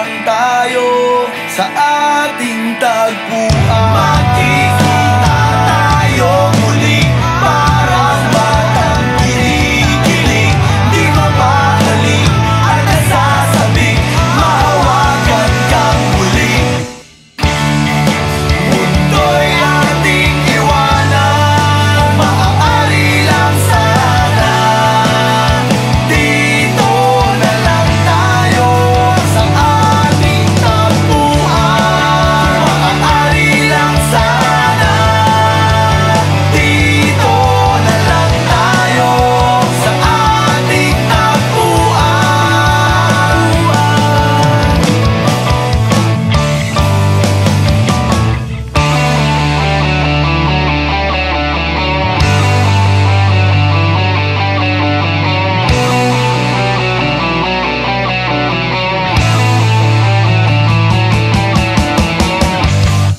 lang tayo sa ating tagpuan.